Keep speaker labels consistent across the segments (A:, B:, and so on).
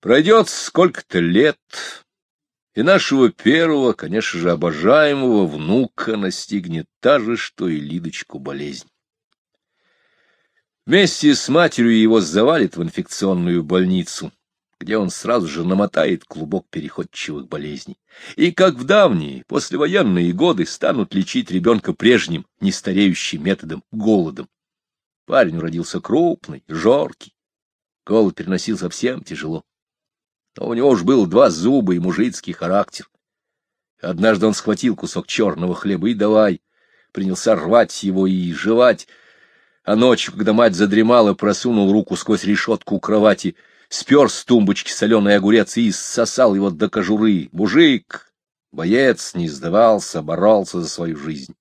A: Пройдет сколько-то лет, и нашего первого, конечно же, обожаемого внука настигнет та же, что и Лидочку болезнь. Вместе с матерью его завалит в инфекционную больницу, где он сразу же намотает клубок переходчивых болезней. И как в давние, послевоенные годы, станут лечить ребенка прежним, нестареющим методом — голодом. Парень родился крупный, жоркий. Голод переносил совсем тяжело. Но у него уж было два зуба и мужицкий характер. Однажды он схватил кусок черного хлеба и давай, принялся рвать его и жевать, а ночью, когда мать задремала, просунул руку сквозь решетку у кровати, спер с тумбочки соленый огурец и сосал его до кожуры. Мужик, боец, не сдавался, боролся за свою жизнь.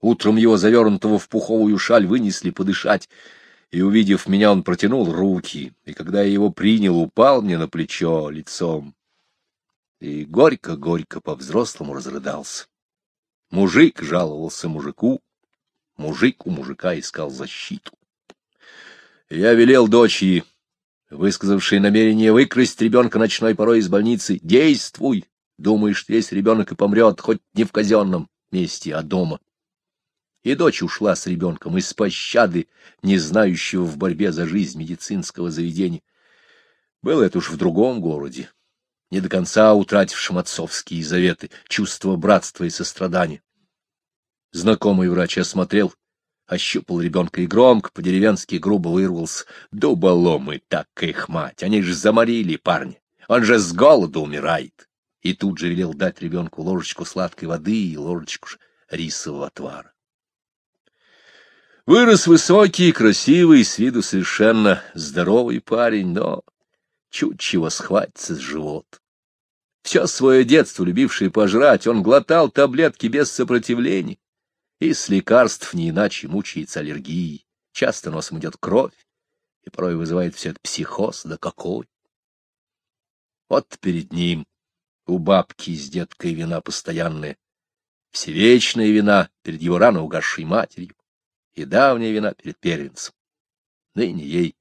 A: Утром его, завернутого в пуховую шаль, вынесли подышать, и, увидев меня, он протянул руки, и, когда я его принял, упал мне на плечо лицом и горько-горько по-взрослому разрыдался. Мужик жаловался мужику, Мужик у мужика искал защиту. Я велел дочери, высказавшей намерение выкрасть ребенка ночной порой из больницы, действуй, думаешь, если ребенок и помрет, хоть не в казенном месте, а дома. И дочь ушла с ребенком из пощады, не знающего в борьбе за жизнь медицинского заведения. Было это уж в другом городе, не до конца утратившим отцовские заветы, чувство братства и сострадания. Знакомый врач осмотрел, ощупал ребенка и громко, по-деревенски грубо вырвался. Дуболомы, так их мать, они же заморили парня, он же с голоду умирает. И тут же велел дать ребенку ложечку сладкой воды и ложечку рисового отвара. Вырос высокий, красивый, с виду совершенно здоровый парень, но чуть чего схватится с живот. Все свое детство, любивший пожрать, он глотал таблетки без сопротивления и с лекарств не иначе мучается аллергией. Часто носом идет кровь, и порой вызывает все это психоз, да какой. Вот перед ним у бабки с деткой вина постоянная, всевечная вина перед его рано угасшей матерью и давняя вина перед первенцем. Ныне ей,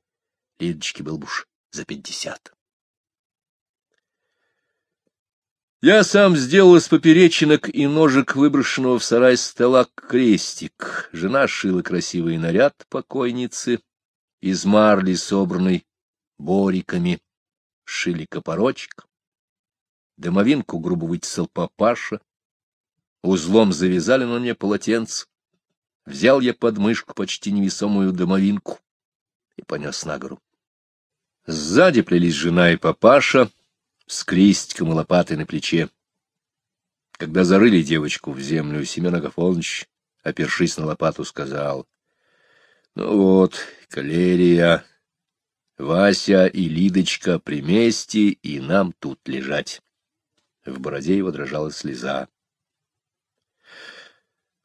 A: Лидочке, был бы уж за пятьдесят. Я сам сделал из поперечинок и ножек выброшенного в сарай стола крестик. Жена шила красивый наряд покойницы из марли, собранной бориками. Шили копорочек. Домовинку грубо вытесал папаша. Узлом завязали на мне полотенце. Взял я под мышку почти невесомую домовинку и понес на гору. Сзади плелись жена и папаша — с крестиком и лопатой на плече. Когда зарыли девочку в землю, Семен Агафонович, опершись на лопату, сказал, — Ну вот, калерия, Вася и Лидочка при месте, и нам тут лежать. В бороде его дрожала слеза.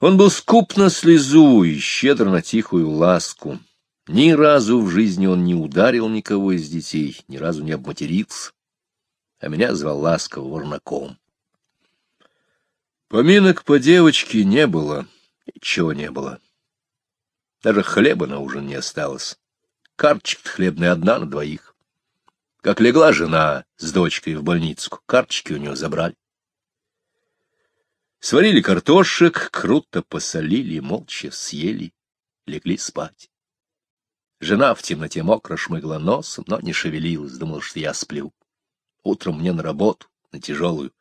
A: Он был скуп на слезу и щедр на тихую ласку. Ни разу в жизни он не ударил никого из детей, ни разу не обматерился а меня звал ласково ворнаком. Поминок по девочке не было, ничего не было. Даже хлеба на ужин не осталось. Карточка хлебная одна на двоих. Как легла жена с дочкой в больницу, карточки у нее забрали. Сварили картошек, круто посолили, молча съели, легли спать. Жена в темноте мокро шмыгла носом, но не шевелилась, думала, что я сплю. Утром мне на работу, на тяжелую.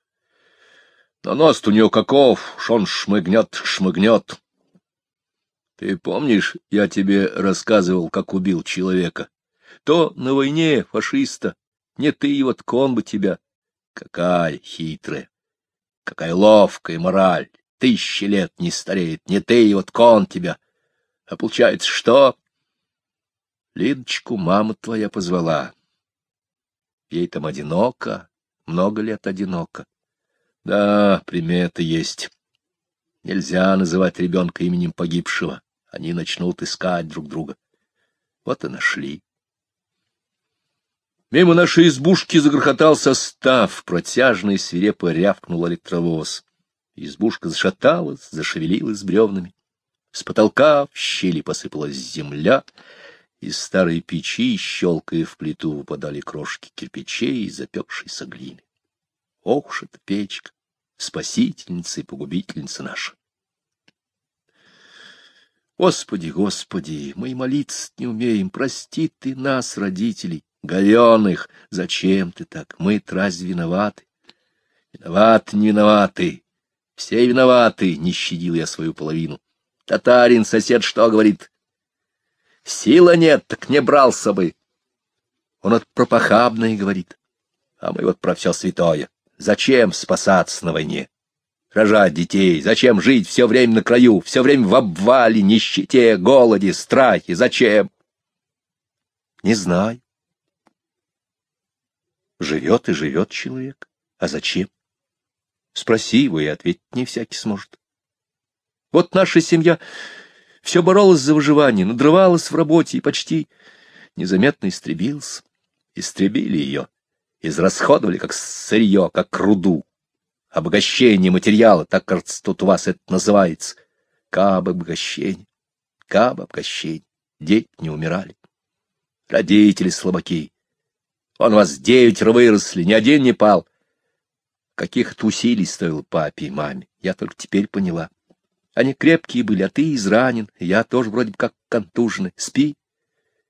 A: Но нос у нее каков, что он шмыгнет, шмыгнет. Ты помнишь, я тебе рассказывал, как убил человека? То на войне фашиста, не ты, вот он бы тебя. Какая хитрая, какая ловкая мораль. Тысячи лет не стареет, не ты, вот кон тебя. А получается, что? Лидочку мама твоя позвала. Ей там одиноко, много лет одиноко. Да, приметы есть. Нельзя называть ребенка именем погибшего. Они начнут искать друг друга. Вот и нашли. Мимо нашей избушки загрохотал состав, протяжно и свирепо рявкнул электровоз. Избушка зашаталась, зашевелилась бревнами. С потолка в щели посыпалась земля, Из старой печи, щелкая в плиту, выпадали крошки кирпичей и запекшейся глины. Ох уж эта печка, спасительница и погубительница наша! Господи, Господи, мы молиться не умеем, прости ты нас, родителей, говеных, зачем ты так, мы разве виноваты? Виноваты, не виноваты, все виноваты, не щадил я свою половину. Татарин, сосед, что говорит? Сила нет, так не брался бы. Он от пропахабное говорит, а мы вот про все святое. Зачем спасаться на войне? Рожать детей, зачем жить все время на краю, все время в обвале, нищете, голоде, страхе, зачем? Не знаю. Живет и живет человек, а зачем? Спроси его, и ответить не всякий сможет. Вот наша семья все боролась за выживание, надрывалась в работе и почти незаметно истребилась. Истребили ее, израсходовали как сырье, как руду. Обогащение материала, так, кажется, тут у вас это называется. Каб обогащение, каб обогащение. Дети не умирали. Родители слабаки. Он вас девятеро выросли, ни один не пал. Каких это усилий стоило папе и маме, я только теперь поняла. Они крепкие были, а ты изранен, я тоже вроде бы как контуженный. Спи,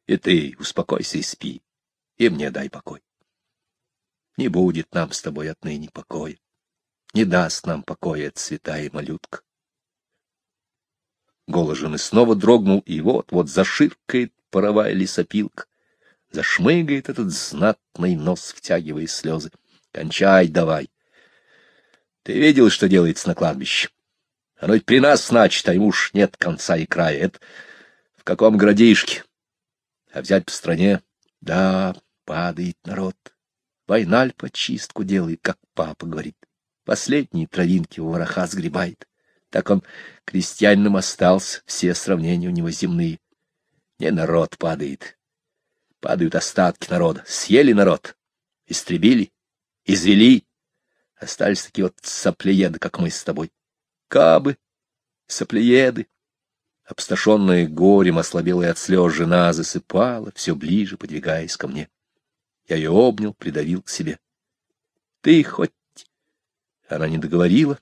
A: и ты успокойся и спи, и мне дай покой. Не будет нам с тобой отныне покоя, не даст нам покоя святая малютка. Голос жены снова дрогнул, и вот-вот заширкает паровая лесопилка, зашмыгает этот знатный нос, втягивая слезы. Кончай давай. Ты видел, что делается на кладбище? Оно ведь при нас, значит, а ему уж нет конца и края. Это в каком городишке? А взять по стране? Да, падает народ. Войналь по чистку делает, как папа говорит. Последние травинки у вороха сгребает. Так он крестьянином остался, все сравнения у него земные. Не народ падает. Падают остатки народа. Съели народ, истребили, извели. Остались такие вот соплееды, как мы с тобой кабы, соплееды. Обсташенная горем, ослабелая от слез жена, засыпала, все ближе подвигаясь ко мне. Я ее обнял, придавил к себе. Ты хоть... Она не договорила,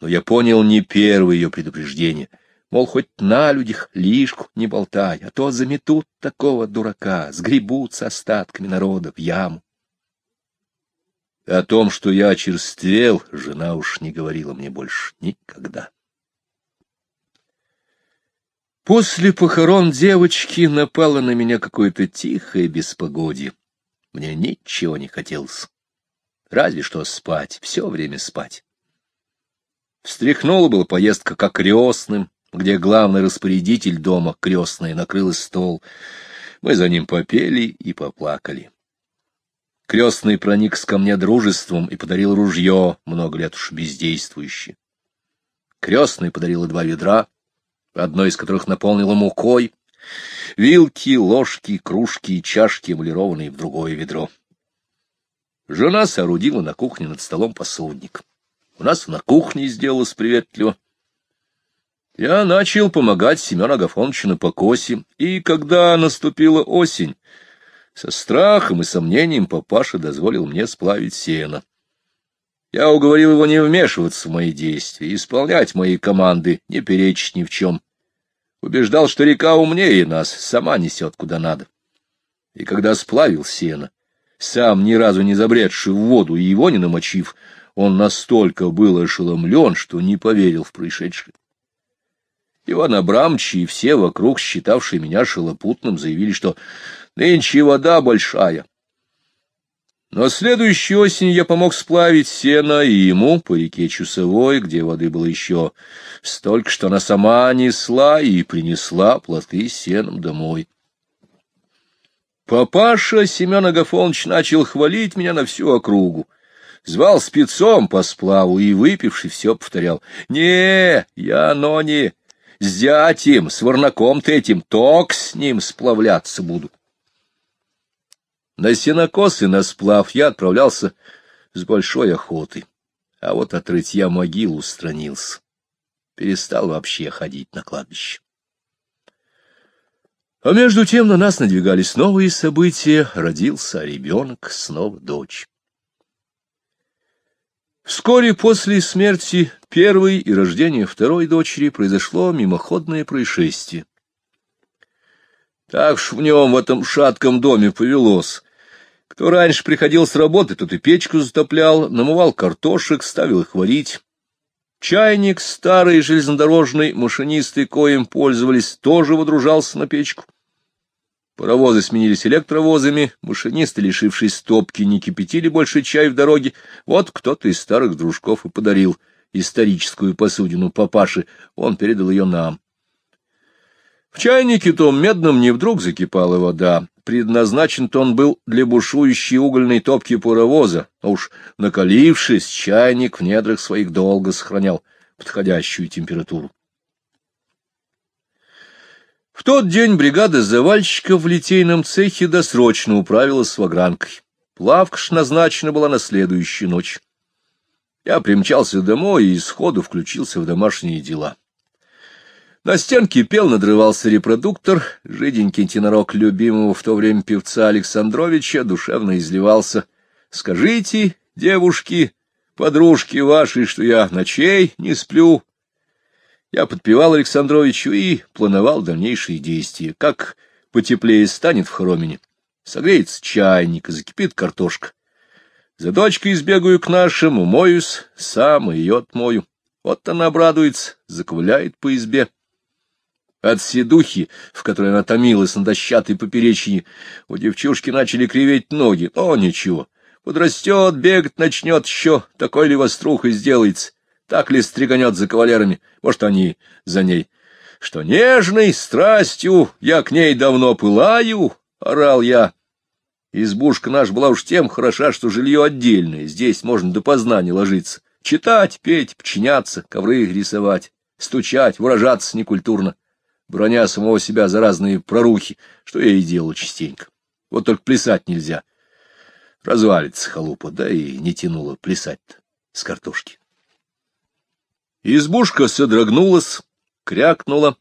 A: но я понял не первое ее предупреждение. Мол, хоть на людях лишку не болтай, а то заметут такого дурака, сгребут с остатками народа в яму. О том, что я очерствел, жена уж не говорила мне больше никогда. После похорон девочки напало на меня какое-то тихое беспогодье. Мне ничего не хотелось. Разве что спать, все время спать. Встряхнула была поездка к крестным, где главный распорядитель дома крестный накрыл стол. Мы за ним попели и поплакали. Крестный проник ко мне дружеством и подарил ружье, много лет уж бездействующее. Крестный подарил два ведра, одно из которых наполнило мукой, вилки, ложки, кружки и чашки, эмалированные в другое ведро. Жена соорудила на кухне над столом посудник. У нас на кухне сделалось приветливо. Я начал помогать Семену Агафоновичу на покосе, и когда наступила осень, со страхом и сомнением папаша дозволил мне сплавить сено. Я уговорил его не вмешиваться в мои действия, исполнять мои команды, не перечить ни в чем. Убеждал, что река умнее нас, сама несет куда надо. И когда сплавил сено, сам ни разу не забредший в воду и его не намочив, он настолько был ошеломлен, что не поверил в происшедшее. Иван Абрамович и все вокруг, считавшие меня шелопутным, заявили, что Нынче вода большая. Но следующей осенью я помог сплавить сено и ему по реке Чусовой, где воды было еще столько, что она сама несла и принесла плоты сеном домой. Папаша Семен Агафонович начал хвалить меня на всю округу. Звал спецом по сплаву и, выпивший, все повторял. «Не, я, но не, с зятем, с варнаком-то этим, ток с ним сплавляться буду». На сенокос и на сплав я отправлялся с большой охотой, а вот от рытья могил устранился. Перестал вообще ходить на кладбище. А между тем на нас надвигались новые события, родился ребенок, снова дочь. Вскоре после смерти первой и рождения второй дочери произошло мимоходное происшествие. Так ж в нем, в этом шатком доме, повелось. Кто раньше приходил с работы, тот и печку затоплял, намывал картошек, ставил их варить. Чайник старый железнодорожный, машинисты, коим пользовались, тоже водружался на печку. Паровозы сменились электровозами, машинисты, лишившись стопки, не кипятили больше чай в дороге. Вот кто-то из старых дружков и подарил историческую посудину папаше, он передал ее нам. В чайнике том медном не вдруг закипала вода, предназначен-то он был для бушующей угольной топки паровоза, а уж накалившись, чайник в недрах своих долго сохранял подходящую температуру. В тот день бригада завальщиков в литейном цехе досрочно управилась с вагранкой. Плавка ж назначена была на следующую ночь. Я примчался домой и сходу включился в домашние дела. На стенке пел, надрывался репродуктор, жиденький тенорок любимого в то время певца Александровича душевно изливался. «Скажите, девушки, подружки ваши, что я ночей не сплю, я подпевал Александровичу и плановал дальнейшие действия. Как потеплее станет в Хромине, согреется чайник, закипит картошка. За дочкой избегаю к нашим, умоюсь, сам ее отмою. Вот она обрадуется, заковыляет по избе. От седухи, в которой она томилась на дощатой поперечине, у девчушки начали криветь ноги, но ничего. Подрастет, бегать начнет еще, такой ли вострухой сделается. Так ли стриганет за кавалерами? Может, они за ней? Что нежной страстью я к ней давно пылаю, — орал я. Избушка наша была уж тем хороша, что жилье отдельное, здесь можно допоздна не ложиться. Читать, петь, подчиняться, ковры рисовать, стучать, выражаться некультурно, броня самого себя за разные прорухи, что я и делал частенько. Вот только плясать нельзя. Развалится халупа, да и не тянуло плясать-то с картошки. Избушка содрогнулась, крякнула,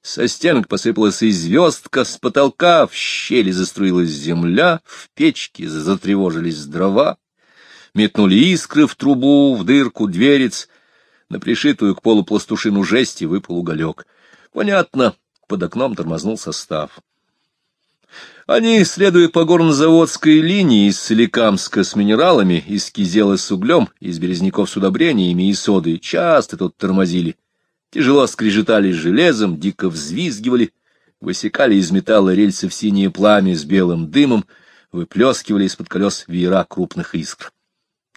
A: со стенок посыпалась и звездка, с потолка в щели заструилась земля, в печке затревожились дрова, метнули искры в трубу, в дырку, дверец, на пришитую к полу пластушину жести выпал уголек. Понятно, под окном тормознул состав. Они, следуя по горнозаводской линии из Соликамска с минералами, из Кизела с углем, из Березняков с удобрениями и содой, часто тут тормозили. Тяжело скрежетали железом, дико взвизгивали, высекали из металла рельсы в синее пламя с белым дымом, выплескивали из-под колес веера крупных искр.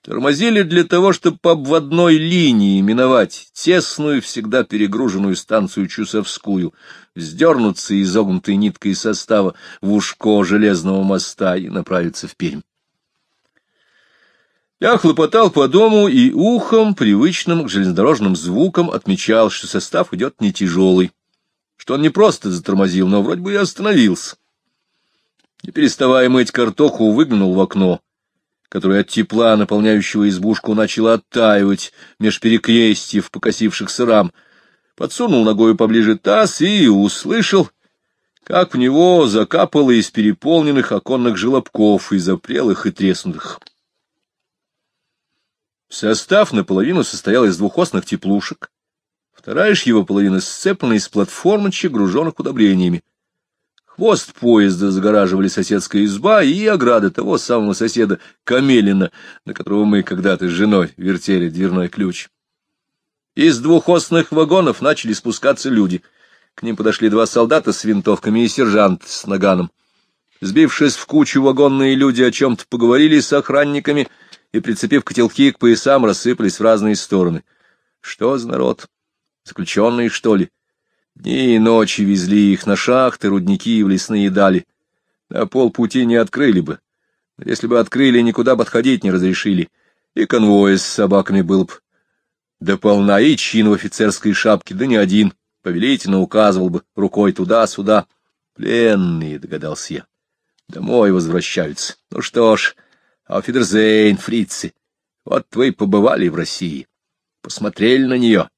A: Тормозили для того, чтобы по обводной линии миновать тесную, всегда перегруженную станцию Чусовскую, вздернуться изогнутой ниткой состава в ушко железного моста и направиться в Пермь. Я хлопотал по дому и ухом, привычным к железнодорожным звукам, отмечал, что состав идет не тяжелый, что он не просто затормозил, но вроде бы и остановился. Не переставая мыть картоху, выглянул в окно — которое от тепла, наполняющего избушку, начало оттаивать меж перекрестьев, покосившихся рам, подсунул ногою поближе таз и услышал, как в него закапало из переполненных оконных желобков, из опрелых и треснутых. Состав наполовину состоял из двухосных теплушек, вторая ж его половина сцеплена из платформочек, груженных удобрениями. Хвост поезда загораживали соседская изба и ограда того самого соседа Камелина, на которого мы когда-то с женой вертели дверной ключ. Из двухосных вагонов начали спускаться люди. К ним подошли два солдата с винтовками и сержант с наганом. Сбившись в кучу, вагонные люди о чем-то поговорили с охранниками и, прицепив котелки к поясам, рассыпались в разные стороны. Что за народ? Заключенные, что ли? Дни и ночи везли их на шахты, рудники и в лесные дали. На полпути не открыли бы. если бы открыли, никуда подходить не разрешили. И конвой с собаками был бы. Да полна и чин в офицерской шапке, да не один. Повелительно указывал бы рукой туда-сюда. Пленные, догадался я. Домой возвращаются. Ну что ж, ауфидерзейн, фрицы. Вот вы побывали в России. Посмотрели на нее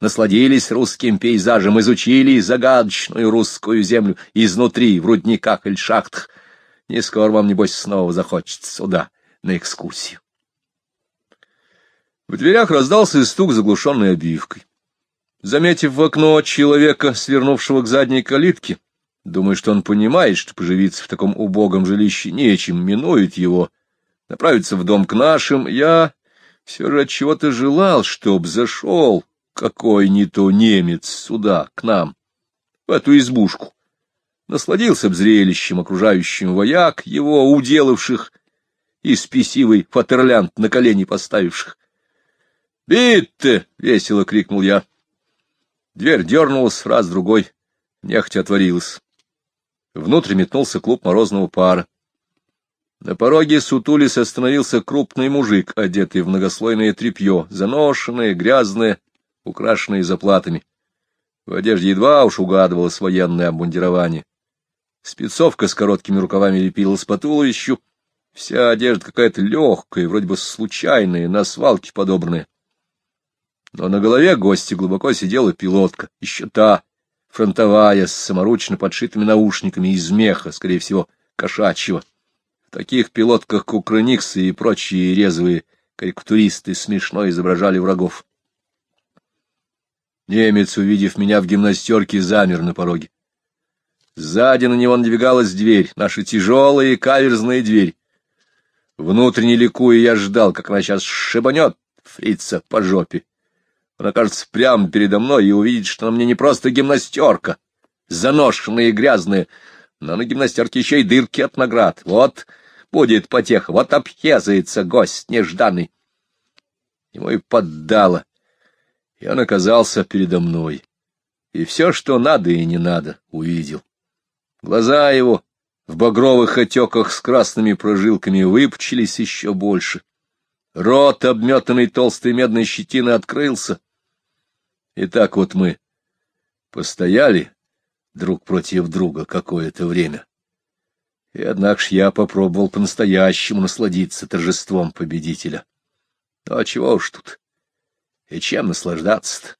A: насладились русским пейзажем, изучили загадочную русскую землю изнутри, в рудниках или шахтах. Не скоро вам, небось, снова захочется сюда, на экскурсию. В дверях раздался стук, заглушенный обивкой. Заметив в окно человека, свернувшего к задней калитке, думая, что он понимает, что поживиться в таком убогом жилище нечем, минует его, направиться в дом к нашим, я все же от чего-то желал, чтоб зашел какой не то немец сюда, к нам, в эту избушку. Насладился б зрелищем окружающим вояк, его уделавших и спесивый фатерлянт на колени поставивших. «Битте!» — весело крикнул я. Дверь дернулась раз-другой, нехотя отворилась. Внутрь метнулся клуб морозного пара. На пороге сутулис остановился крупный мужик, одетый в многослойное тряпье, заношенное, грязное, украшенное заплатами. В одежде едва уж угадывалось военное обмундирование. Спецовка с короткими рукавами лепилась по туловищу, вся одежда какая-то легкая, вроде бы случайная, на свалке подобранная. Но на голове гостя глубоко сидела пилотка, еще та, фронтовая, с саморучно подшитыми наушниками из меха, скорее всего, кошачьего. В таких пилотках кукрыниксы и прочие резвые карикатуристы смешно изображали врагов. Немец, увидев меня в гимнастерке, замер на пороге. Сзади на него надвигалась дверь, наша тяжелая и каверзная дверь. Внутренне ликуя, я ждал, как она сейчас шибанет фрица по жопе. Он окажется прямо передо мной и увидит, что на мне не просто гимнастерка, заношенная и грязная, но на гимнастерке еще и дырки от наград. Вот будет потеха, вот обхезается гость нежданный. Ему и поддало, и он оказался передо мной. И все, что надо и не надо, увидел. Глаза его в багровых отеках с красными прожилками выпучились еще больше. Рот, обметанный толстой медной щетиной, открылся, и так вот мы постояли друг против друга какое-то время. И однако ж я попробовал по-настоящему насладиться торжеством победителя. Ну, а чего уж тут? И чем наслаждаться-то?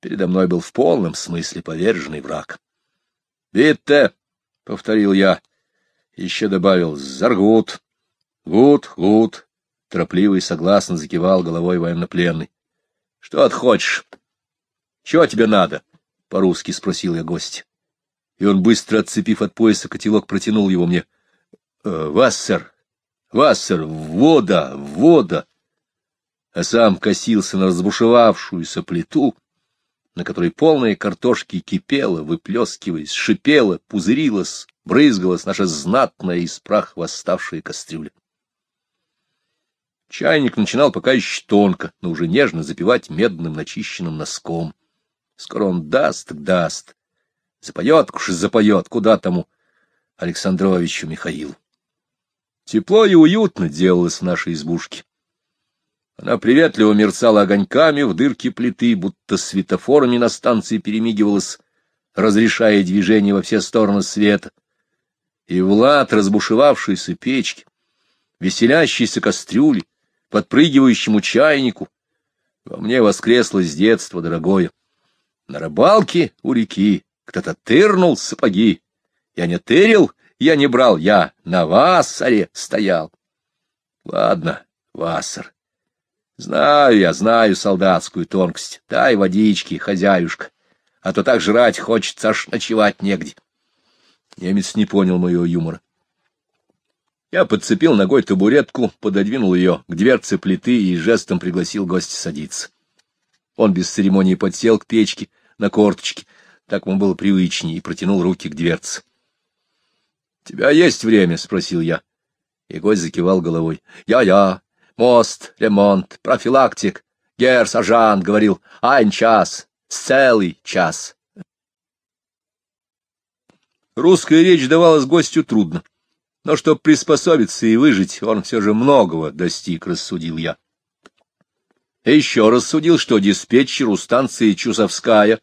A: Передо мной был в полном смысле поверженный враг. «Bitte!» — повторил я. Еще добавил «Sehr gut!» «Gut, gut!» — торопливо согласно закивал головой военнопленный. «Что ты хочешь?» Чего тебе надо? — по-русски спросил я гостя. И он, быстро отцепив от пояса котелок, протянул его мне. «Э, — Wasser, Wasser, вода, вода! А сам косился на разбушевавшуюся плиту, на которой полная картошки кипела, выплескиваясь, шипела, пузырилась, брызгалась наша знатная из праха восставшая кастрюля. Чайник начинал пока еще тонко, но уже нежно запивать медным начищенным носком. Скоро он даст, даст. Запоет, уж запоет, куда тому Александровичу Михаилу. Тепло и уютно делалось в нашей избушке. Она приветливо мерцала огоньками в дырке плиты, будто светофорами на станции перемигивалась, разрешая движение во все стороны света. И Влад, разбушевавшийся печки, веселящейся кастрюли, подпрыгивающему чайнику, во мне воскресло с детства дорогое. На рыбалке у реки кто-то тырнул сапоги. Я не тырил, я не брал, я на вассаре стоял. Ладно, вассар. Знаю я, знаю солдатскую тонкость. Дай водички, хозяюшка, а то так жрать хочется, аж ночевать негде. Немец не понял моего юмора. Я подцепил ногой табуретку, пододвинул ее к дверце плиты и жестом пригласил гостя садиться. Он без церемонии подсел к печке, на корточки, так ему было привычнее, и протянул руки к дверце. — Тебя есть время? — спросил я. И гость закивал головой. Я — мост, ремонт, профилактик. Гер, сержант, говорил, айн час, целый час. Русская речь давалась гостю трудно, но чтобы приспособиться и выжить, он все же многого достиг, рассудил я. И еще рассудил, что диспетчеру станции Чусовская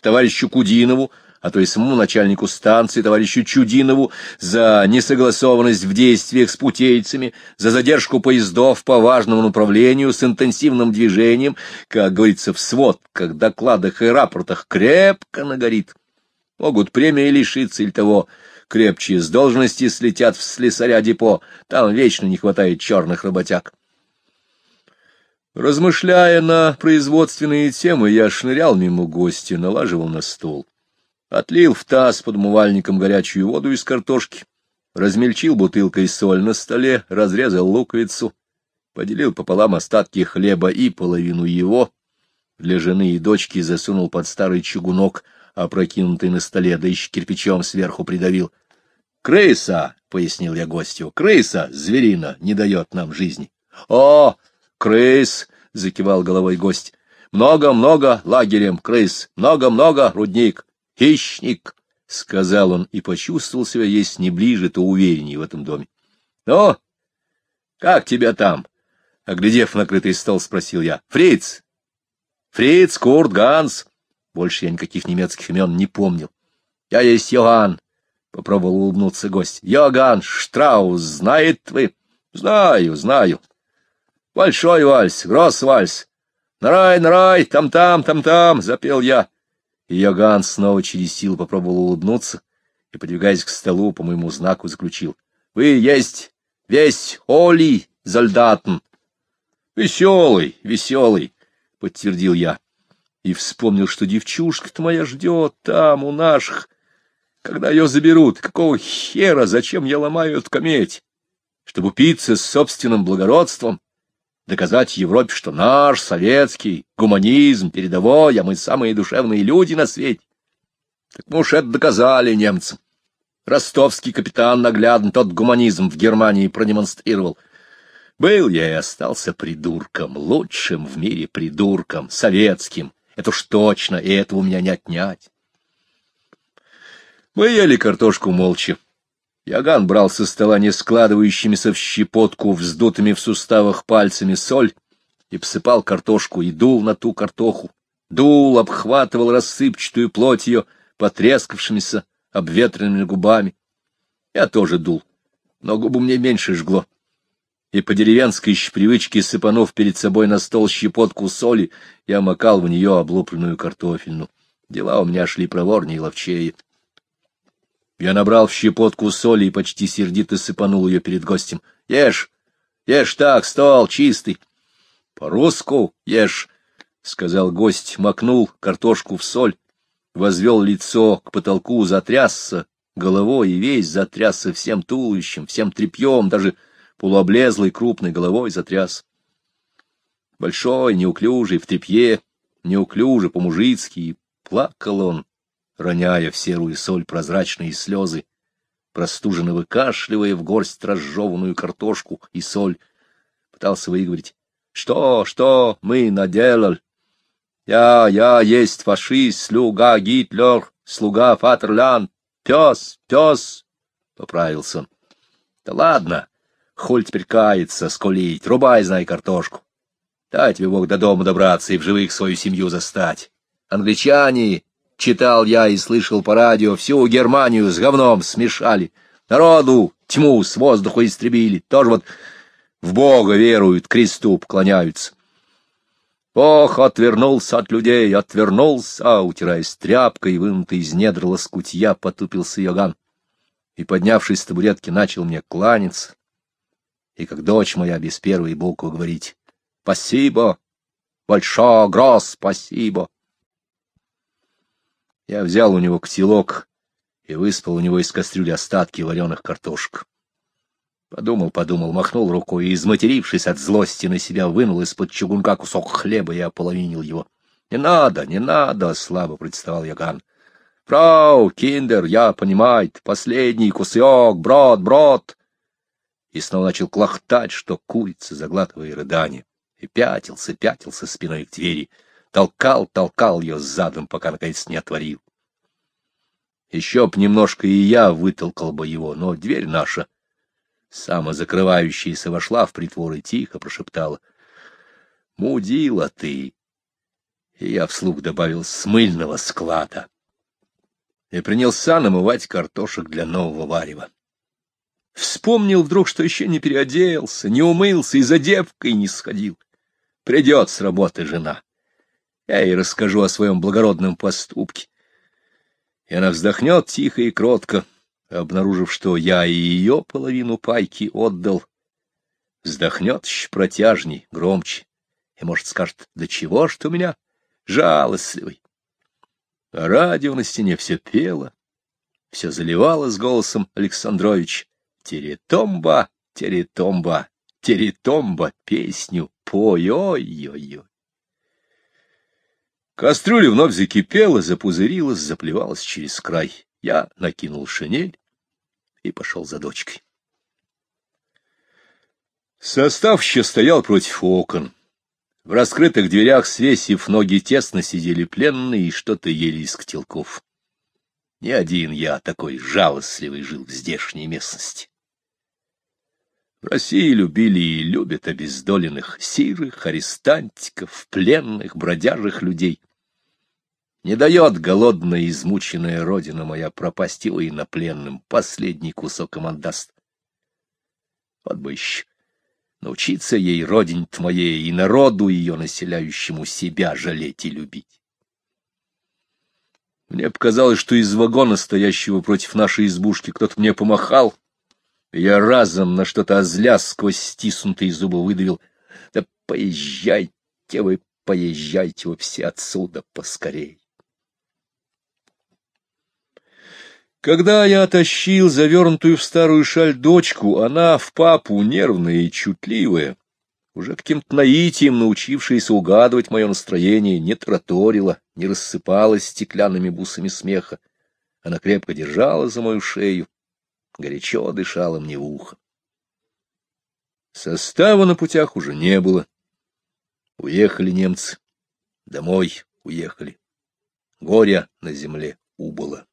A: товарищу Кудинову, а то и самому начальнику станции, товарищу Чудинову, за несогласованность в действиях с путейцами, за задержку поездов по важному направлению с интенсивным движением, как говорится в сводках, докладах и рапортах, крепко нагорит. Могут премии лишиться или того, крепче с должности слетят в слесаря депо, там вечно не хватает черных работяг. Размышляя на производственные темы, я шнырял мимо гостя, налаживал на стол. Отлил в таз под умывальником горячую воду из картошки, размельчил бутылкой соль на столе, разрезал луковицу, поделил пополам остатки хлеба и половину его. Для жены и дочки засунул под старый чугунок, опрокинутый на столе, да еще кирпичом сверху придавил. — Крыса, — пояснил я гостю, — крыса, зверина, не дает нам жизни. — О, крыс, — закивал головой гость, — много-много лагерем крыс, много-много рудник. Хищник, — сказал он и почувствовал себя, есть не ближе, то увереннее в этом доме. — Ну, как тебя там? — оглядев накрытый стол, спросил я. — Фриц! Фриц, Курт, Ганс! Больше я никаких немецких имен не помнил. — Я есть Йоганн, — попробовал улыбнуться гость. — Йоганн Штраус, знает вы? — Знаю, знаю. — Большой вальс, гросс-вальс. — Нарай, нарай, там-там, там-там, — запел я. И снова через силу попробовал улыбнуться и, подвигаясь к столу, по моему знаку заключил. — Вы есть весь Оли Зальдатен. — Веселый, веселый, — подтвердил я. И вспомнил, что девчушка-то моя ждет там, у наших. Когда ее заберут, какого хера, зачем я ломаю эту кометь? Чтобы упиться с собственным благородством? Доказать Европе, что наш советский гуманизм передовой, а мы самые душевные люди на свете. Так мы уж это доказали немцам. Ростовский капитан наглядно тот гуманизм в Германии продемонстрировал. Был я и остался придурком, лучшим в мире придурком, советским. Это уж точно, и этого у меня не отнять. Мы ели картошку молча. Яган брал со стола не складывающимися в щепотку вздутыми в суставах пальцами соль и посыпал картошку и дул на ту картоху. Дул, обхватывал рассыпчатую плоть ее потрескавшимися обветренными губами. Я тоже дул, но губу мне меньше жгло. И по деревенской привычке, сыпанув перед собой на стол щепотку соли, я макал в нее облупленную картофельну. Дела у меня шли проворнее и ловчее. Я набрал в щепотку соли и почти сердито сыпанул ее перед гостем. — Ешь, ешь так, стол чистый. — По-русски ешь, — сказал гость, макнул картошку в соль, возвел лицо к потолку, затрясся головой и весь затрясся всем туловищем, всем тряпьем, даже полуоблезлой крупной головой затряс. Большой, неуклюжий, в тряпье, неуклюже, по-мужицки, плакал он, роняя в серую соль прозрачные слезы, простуженно выкашливая в горсть разжеванную картошку и соль, пытался выговорить. Что, что мы наделали? Я, я есть фашист, слуга Гитлер, слуга Фатерлянд, пес, пес, — поправился он. Да ладно, холь теперь кается, скулить, рубай, знай, картошку. Дай тебе Бог до дома добраться и в живых свою семью застать. Англичане Читал я и слышал по радио, всю Германию с говном смешали. Народу тьму с воздуха истребили. Тоже вот в Бога веруют, кресту поклоняются. Бог отвернулся от людей, отвернулся, утираясь тряпкой, вынутой из недр лоскутья, потупился Йоган. И, поднявшись с табуретки, начал мне кланяться. И как дочь моя без первой буквы говорить «Спасибо! Большое, гроз, спасибо!» Я взял у него котелок и выспал у него из кастрюли остатки вареных картошек. Подумал, подумал, махнул рукой и, изматерившись от злости на себя, вынул из-под чугунка кусок хлеба и ополовинил его. — Не надо, не надо, — слабо представал Яган. — Фрау, киндер, я понимает, последний кусок, брод, брод. И снова начал клохтать, что курица, заглатывая рыдание, и пятился, пятился спиной к двери — толкал, толкал ее задом, пока, наконец, не отворил. Еще б немножко и я вытолкал бы его, но дверь наша, самозакрывающаяся, вошла в притвор и тихо прошептала. — Мудила ты! И я вслух добавил смыльного склада. и принялся намывать картошек для нового варева. Вспомнил вдруг, что еще не переоделся, не умылся и за девкой не сходил. Придет с работы жена. Я ей расскажу о своем благородном поступке. И она вздохнет тихо и кротко, обнаружив, что я и ее половину пайки отдал. Вздохнет протяжней, громче, и, может, скажет, да чего ж ты у меня жалостливый. А радио на стене все пело, все заливало с голосом Александрович. Теретомба, теретомба, теретомба, песню пой, ой-ой-ой. Кастрюля вновь закипела, запузырилась, заплевалась через край. Я накинул шинель и пошел за дочкой. Состав еще стоял против окон. В раскрытых дверях, свесив ноги, тесно сидели пленные и что-то ели из котелков. Не один я такой жалостливый жил в здешней местности. В России любили и любят обездоленных, сирых, арестантиков, пленных, бродяжих людей. Не дает голодная, измученная родина моя пропасть его инопленным, последний кусок им отдаст. Вот бы еще научиться ей, родень моей, и народу ее, населяющему себя, жалеть и любить. Мне показалось, что из вагона, стоящего против нашей избушки, кто-то мне помахал. Я разом на что-то озля сквозь стиснутые зубы выдавил. Да поезжайте вы, поезжайте вы все отсюда поскорей. Когда я тащил завернутую в старую шаль дочку, она в папу нервная и чутливая, уже каким-то наитием научившаяся угадывать мое настроение, не тараторила, не рассыпалась стеклянными бусами смеха. Она крепко держала за мою шею, горячо дышала мне в ухо. Состава на путях уже не было. Уехали немцы. Домой уехали. Горя на земле убыло.